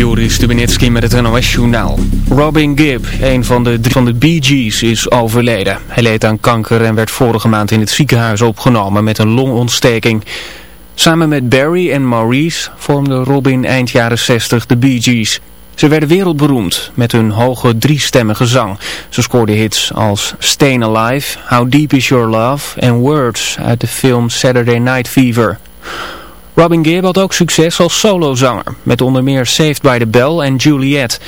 Joris Stubenitski met het NOS-journaal. Robin Gibb, een van de drie van de Bee Gees, is overleden. Hij leed aan kanker en werd vorige maand in het ziekenhuis opgenomen met een longontsteking. Samen met Barry en Maurice vormde Robin eind jaren 60 de Bee Gees. Ze werden wereldberoemd met hun hoge driestemmige zang. Ze scoorden hits als Stayin' Alive, How Deep Is Your Love en Words uit de film Saturday Night Fever. Robin Gibb had ook succes als solozanger, met onder meer Saved by the Bell en Juliet.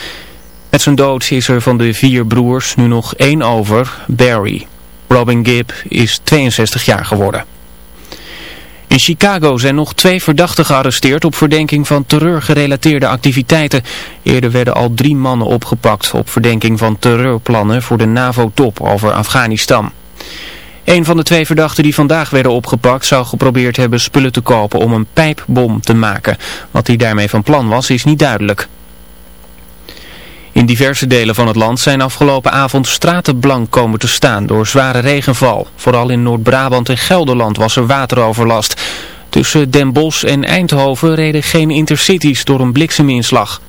Met zijn dood is er van de vier broers nu nog één over, Barry. Robin Gibb is 62 jaar geworden. In Chicago zijn nog twee verdachten gearresteerd op verdenking van terreurgerelateerde activiteiten. Eerder werden al drie mannen opgepakt op verdenking van terreurplannen voor de NAVO-top over Afghanistan. Een van de twee verdachten die vandaag werden opgepakt zou geprobeerd hebben spullen te kopen om een pijpbom te maken. Wat hij daarmee van plan was is niet duidelijk. In diverse delen van het land zijn afgelopen avond straten blank komen te staan door zware regenval. Vooral in Noord-Brabant en Gelderland was er wateroverlast. Tussen Den Bosch en Eindhoven reden geen intercities door een blikseminslag.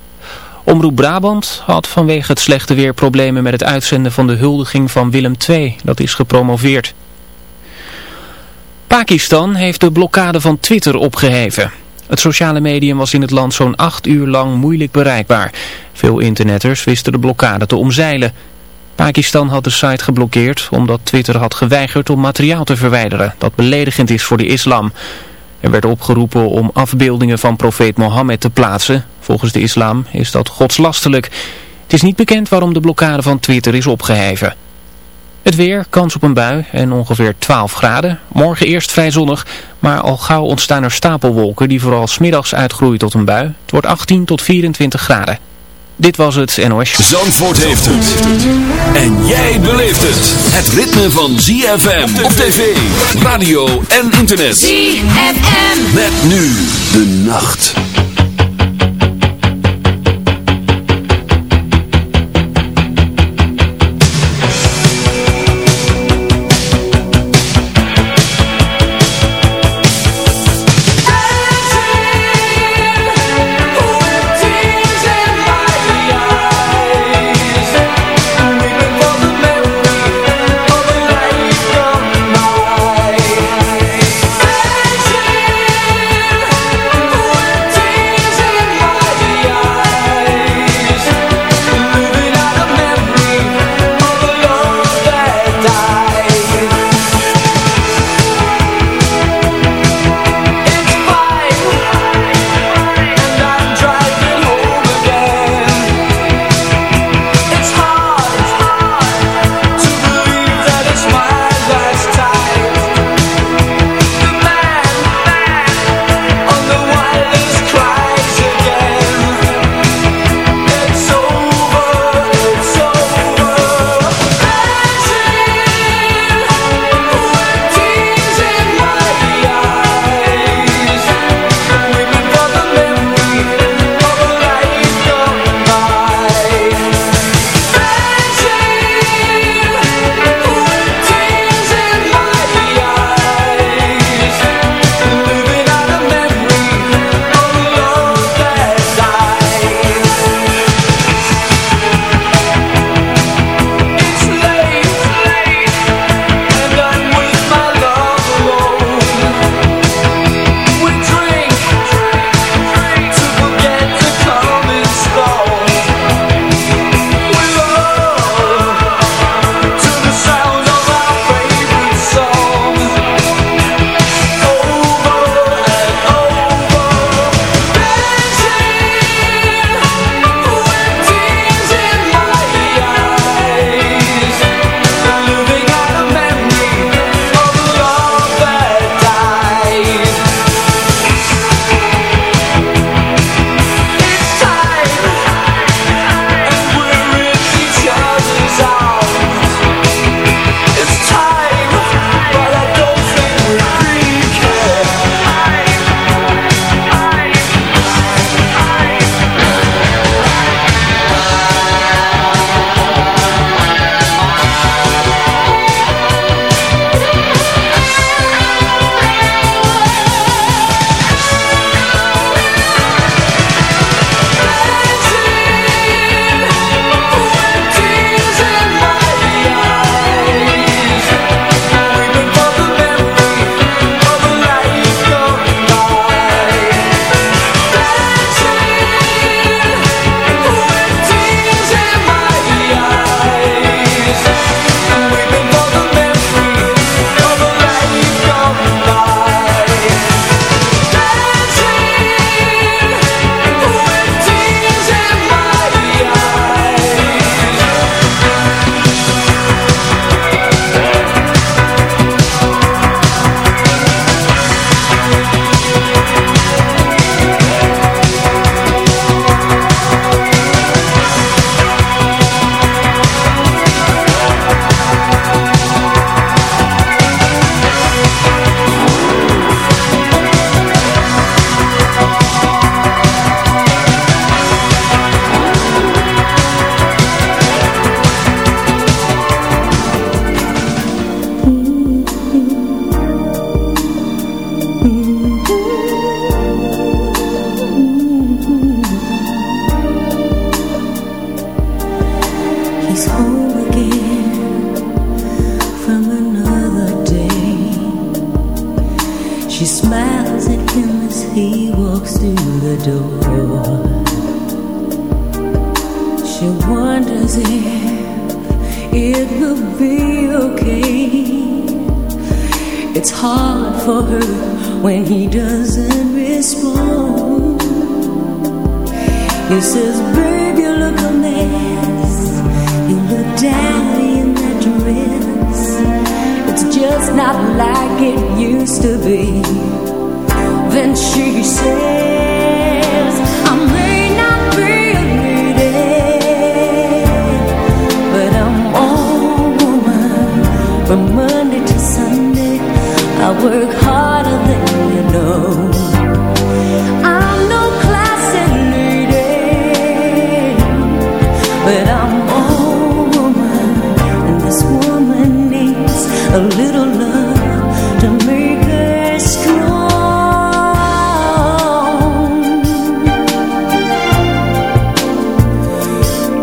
Omroep Brabant had vanwege het slechte weer problemen met het uitzenden van de huldiging van Willem II. Dat is gepromoveerd. Pakistan heeft de blokkade van Twitter opgeheven. Het sociale medium was in het land zo'n acht uur lang moeilijk bereikbaar. Veel internetters wisten de blokkade te omzeilen. Pakistan had de site geblokkeerd omdat Twitter had geweigerd om materiaal te verwijderen dat beledigend is voor de islam. Er werd opgeroepen om afbeeldingen van profeet Mohammed te plaatsen. Volgens de islam is dat godslastelijk. Het is niet bekend waarom de blokkade van Twitter is opgeheven. Het weer, kans op een bui en ongeveer 12 graden. Morgen eerst vrij zonnig, maar al gauw ontstaan er stapelwolken die vooral smiddags uitgroeien tot een bui. Het wordt 18 tot 24 graden. Dit was het NOS. Zandvoort heeft het. En jij beleeft het. Het ritme van ZFM op tv, radio en internet. ZFM. Met nu de nacht.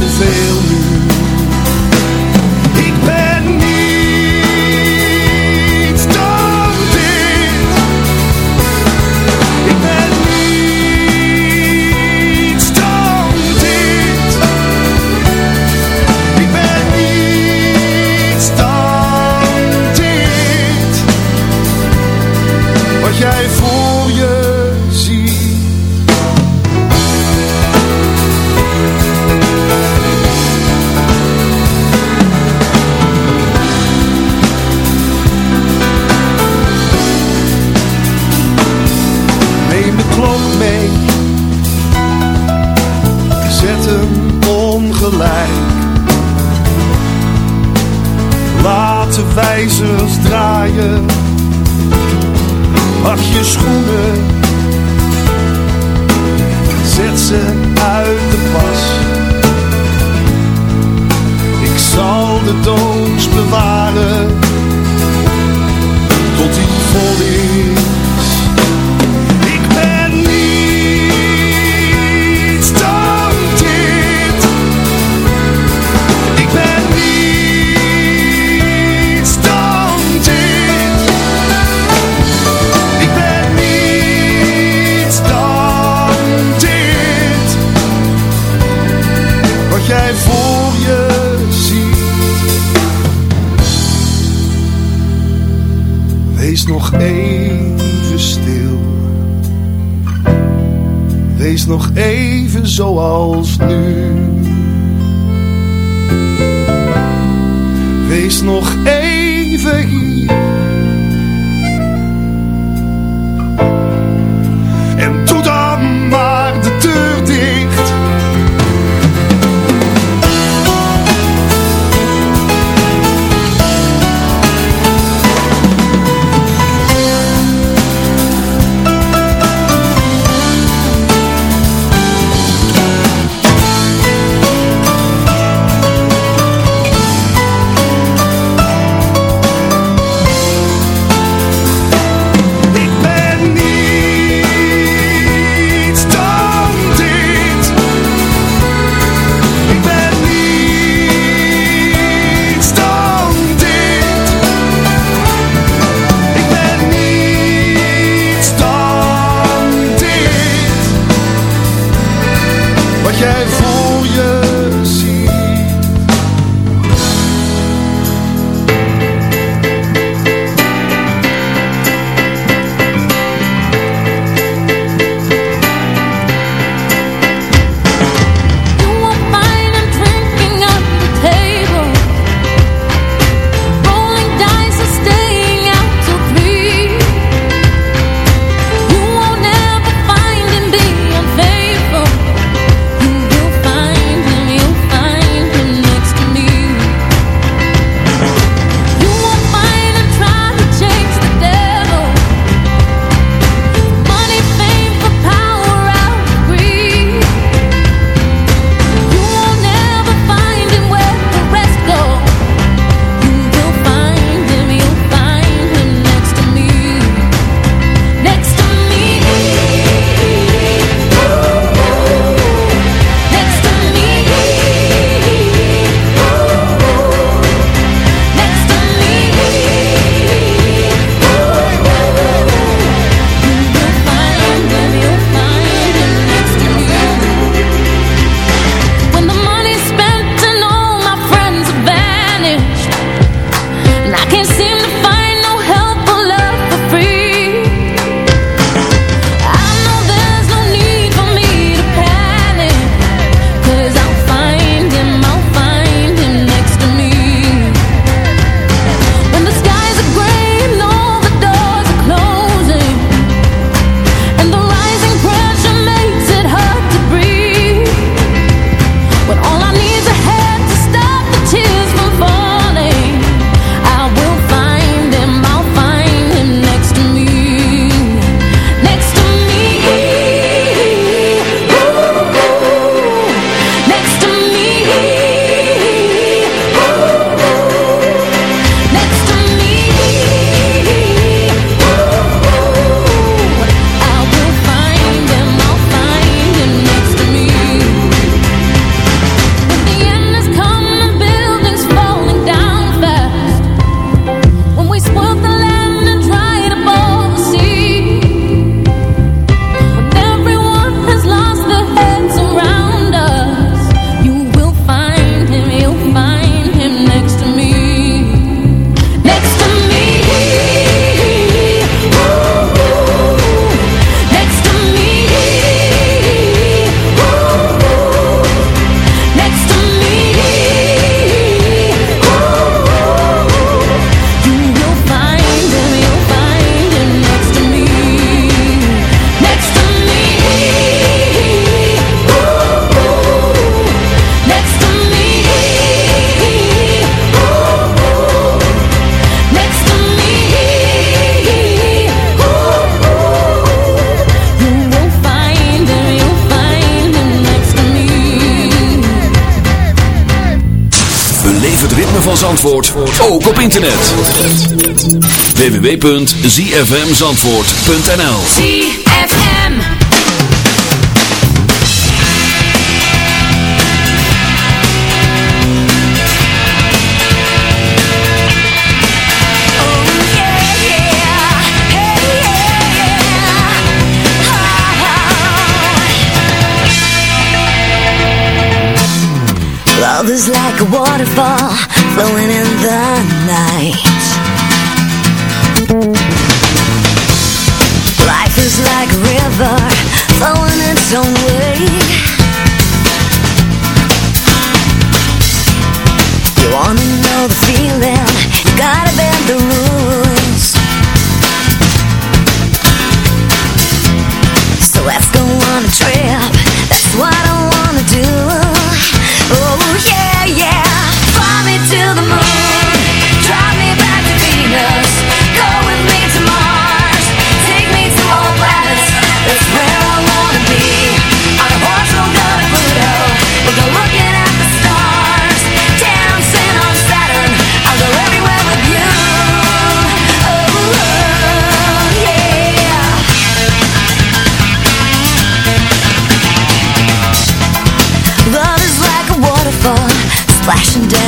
dizer even hier. Zandvoort ook op internet. www.zfmzandvoort.nl ZFM oh, Love is like a waterfall. flowing in the night Life is life. down.